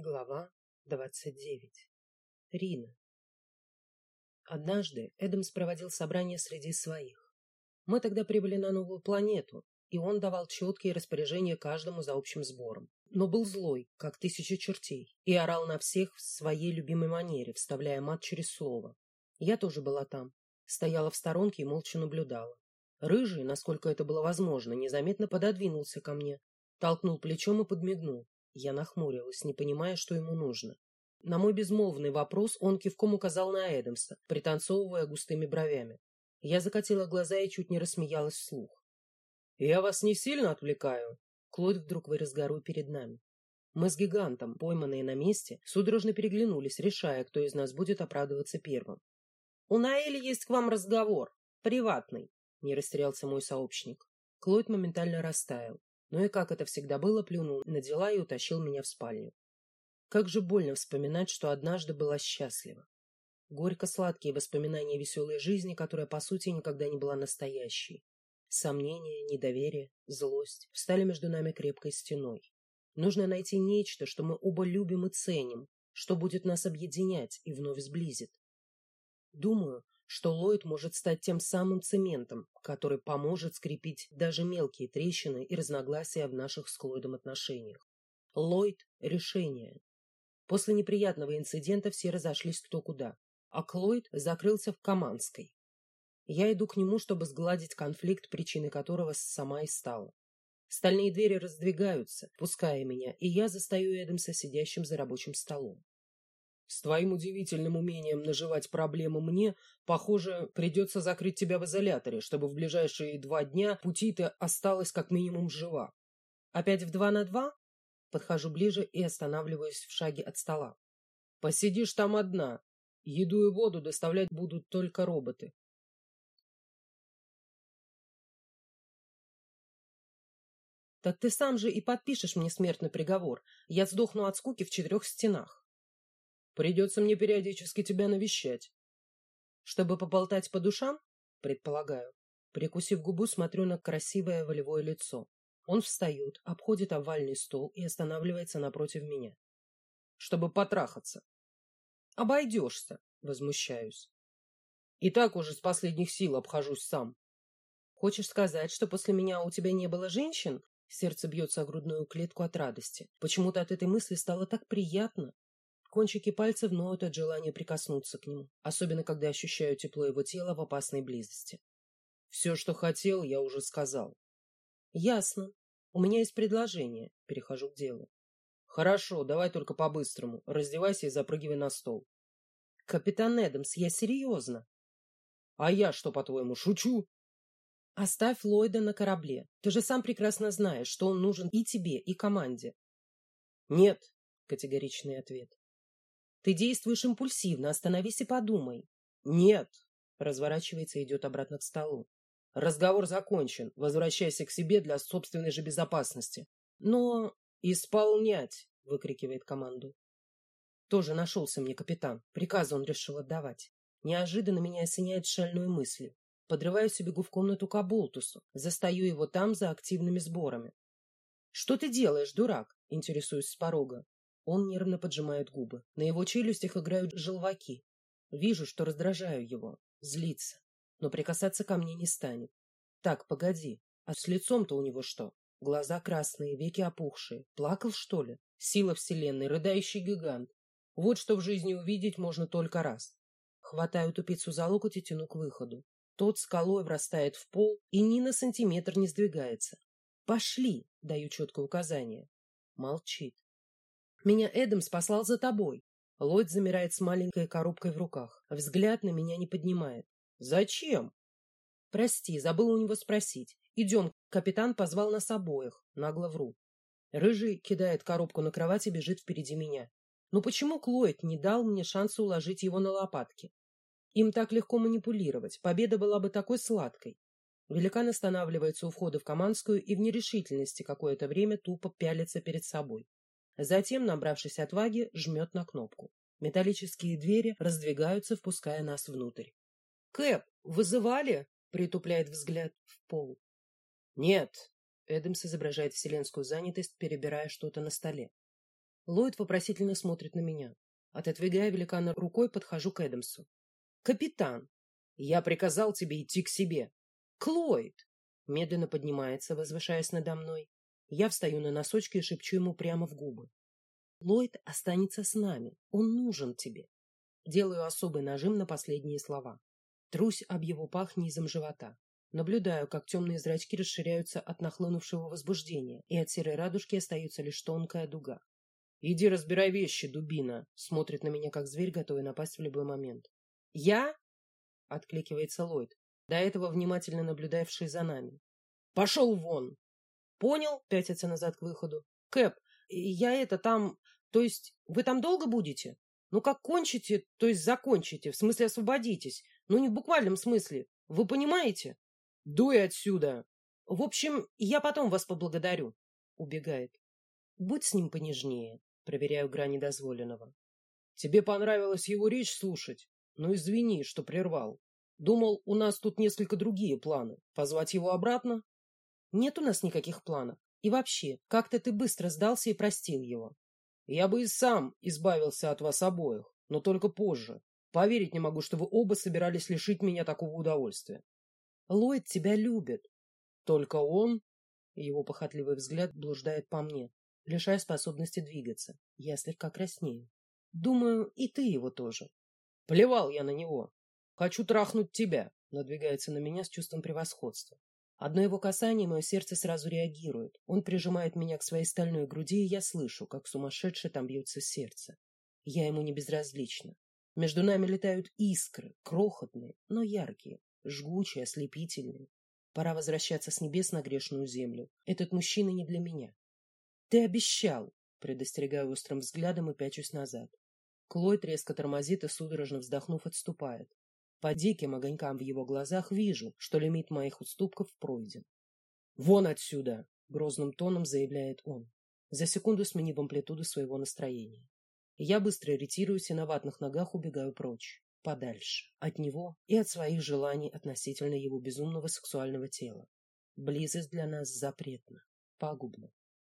Глава двадцать девять. Рина. Однажды Эдамс проводил собрание среди своих. Мы тогда прибыли на новую планету, и он давал четкие распоряжения каждому за общим сбором. Но был злой, как тысяча чертей, и орал на всех в своей любимой манере, вставляя мат через слово. Я тоже была там, стояла в сторонке и молча наблюдала. Рыжий, насколько это было возможно, незаметно пододвинулся ко мне, толкнул плечом и подмигнул. Я нахмурилась, не понимая, что ему нужно. На мой безмолвный вопрос он кивком указал на Эдамса, пританцовывая густыми бровями. Я закатила глаза и чуть не рассмеялась вслух. «Я вас не сильно отвлекаю?» Клод вдруг вырос горой перед нами. Мы с гигантом, пойманные на месте, судорожно переглянулись, решая, кто из нас будет оправдываться первым. «У Наэли есть к вам разговор. Приватный», — не растерялся мой сообщник. Клод моментально растаял но и, как это всегда было, плюнул на дела и утащил меня в спальню. Как же больно вспоминать, что однажды была счастлива. Горько-сладкие воспоминания веселой жизни, которая, по сути, никогда не была настоящей. Сомнения, недоверие, злость встали между нами крепкой стеной. Нужно найти нечто, что мы оба любим и ценим, что будет нас объединять и вновь сблизит. Думаю, что Ллойд может стать тем самым цементом, который поможет скрепить даже мелкие трещины и разногласия в наших с Клойдом отношениях. Ллойд – решение. После неприятного инцидента все разошлись кто куда, а Клойд закрылся в Каманской. Я иду к нему, чтобы сгладить конфликт, причиной которого сама и стала. Стальные двери раздвигаются, пуская меня, и я застаю Эдамса сидящим за рабочим столом. С твоим удивительным умением наживать проблему мне, похоже, придется закрыть тебя в изоляторе, чтобы в ближайшие два дня пути ты осталась как минимум жива. Опять в два на два? Подхожу ближе и останавливаюсь в шаге от стола. Посидишь там одна. Еду и воду доставлять будут только роботы. Так ты сам же и подпишешь мне смертный приговор. Я сдохну от скуки в четырех стенах. Придется мне периодически тебя навещать. Чтобы поболтать по душам, предполагаю. Прикусив губу, смотрю на красивое волевое лицо. Он встает, обходит овальный стол и останавливается напротив меня. Чтобы потрахаться. Обойдешься, возмущаюсь. И так уже с последних сил обхожусь сам. Хочешь сказать, что после меня у тебя не было женщин? Сердце бьется о грудную клетку от радости. Почему-то от этой мысли стало так приятно. Кончики пальцев ноют от желания прикоснуться к нему, особенно когда ощущаю тепло его тела в опасной близости. Все, что хотел, я уже сказал. Ясно. У меня есть предложение. Перехожу к делу. Хорошо, давай только по-быстрому. Раздевайся и запрыгивай на стол. Капитан Эдамс, я серьезно. А я что, по-твоему, шучу? Оставь Ллойда на корабле. Ты же сам прекрасно знаешь, что он нужен и тебе, и команде. Нет, категоричный ответ. Ты действуешь импульсивно, остановись и подумай. Нет. Разворачивается и идет обратно к столу. Разговор закончен. Возвращайся к себе для собственной же безопасности. Но... Исполнять! Выкрикивает команду. Тоже нашелся мне капитан. Приказ он решил отдавать. Неожиданно меня осеняет шальной мыслью. Подрываюсь и бегу в комнату к Аболтусу. Застаю его там за активными сборами. — Что ты делаешь, дурак? — интересуюсь с порога. Он нервно поджимает губы. На его челюстях играют желваки. Вижу, что раздражаю его. Злится. Но прикасаться ко мне не станет. Так, погоди. А с лицом-то у него что? Глаза красные, веки опухшие. Плакал, что ли? Сила вселенной, рыдающий гигант. Вот что в жизни увидеть можно только раз. Хватаю тупицу за локоть и тяну к выходу. Тот скалой врастает в пол и ни на сантиметр не сдвигается. «Пошли!» — даю четкое указание. Молчит. Меня Эдамс послал за тобой. Ллойд замирает с маленькой коробкой в руках. Взгляд на меня не поднимает. Зачем? Прости, забыл у него спросить. Идем, капитан позвал нас обоих. Нагло вру. Рыжий кидает коробку на кровать и бежит впереди меня. Ну почему Клойд не дал мне шанса уложить его на лопатки? Им так легко манипулировать. Победа была бы такой сладкой. Великан останавливается у входа в Каманскую и в нерешительности какое-то время тупо пялится перед собой. Затем, набравшись отваги, жмет на кнопку. Металлические двери раздвигаются, впуская нас внутрь. «Кэп, вызывали?» — притупляет взгляд в пол. «Нет». Эдамс изображает вселенскую занятость, перебирая что-то на столе. Ллойд вопросительно смотрит на меня. Отодвигая великана рукой, подхожу к Эдамсу. «Капитан, я приказал тебе идти к себе. Клойд!» Медленно поднимается, возвышаясь надо мной. Я встаю на носочки и шепчу ему прямо в губы. Ллойд останется с нами. Он нужен тебе. Делаю особый нажим на последние слова. Трусь об его пах низом живота. Наблюдаю, как темные зрачки расширяются от нахлынувшего возбуждения, и от серой радужки остается лишь тонкая дуга. «Иди разбирай вещи, дубина!» Смотрит на меня, как зверь, готовый напасть в любой момент. «Я?» — откликивается Ллойд, до этого внимательно наблюдавший за нами. «Пошел вон!» «Понял?» — пятится назад к выходу. «Кэп, я это там... То есть вы там долго будете? Ну как кончите, то есть закончите, в смысле освободитесь. Ну не в буквальном смысле. Вы понимаете?» «Дуй отсюда!» «В общем, я потом вас поблагодарю», — убегает. «Будь с ним понежнее», — проверяю грани дозволенного. «Тебе понравилось его речь слушать? Ну, извини, что прервал. Думал, у нас тут несколько другие планы. Позвать его обратно?» «Нет у нас никаких планов. И вообще, как-то ты быстро сдался и простил его». «Я бы и сам избавился от вас обоих, но только позже. Поверить не могу, что вы оба собирались лишить меня такого удовольствия. Ллойд тебя любит. Только он... Его похотливый взгляд блуждает по мне, лишая способности двигаться. Я слегка краснею. Думаю, и ты его тоже. Плевал я на него. Хочу трахнуть тебя, надвигается на меня с чувством превосходства. Одно его касание, мое сердце сразу реагирует. Он прижимает меня к своей стальной груди, и я слышу, как сумасшедшее там бьется сердце. Я ему не безразлична. Между нами летают искры, крохотные, но яркие жгучий, ослепительный. Пора возвращаться с небес на грешную землю. Этот мужчина не для меня. Ты обещал, предостерегаю острым взглядом и пячусь назад. Клойд резко тормозит и, судорожно вздохнув, отступает. По диким огонькам в его глазах вижу, что лимит моих уступков пройден. «Вон отсюда!» — грозным тоном заявляет он, за секунду сменив амплитуду своего настроения. Я быстро ретируюсь и на ватных ногах убегаю прочь подальше от него и от своих желаний относительно его безумного сексуального тела. Близость для нас запретна, пагубна.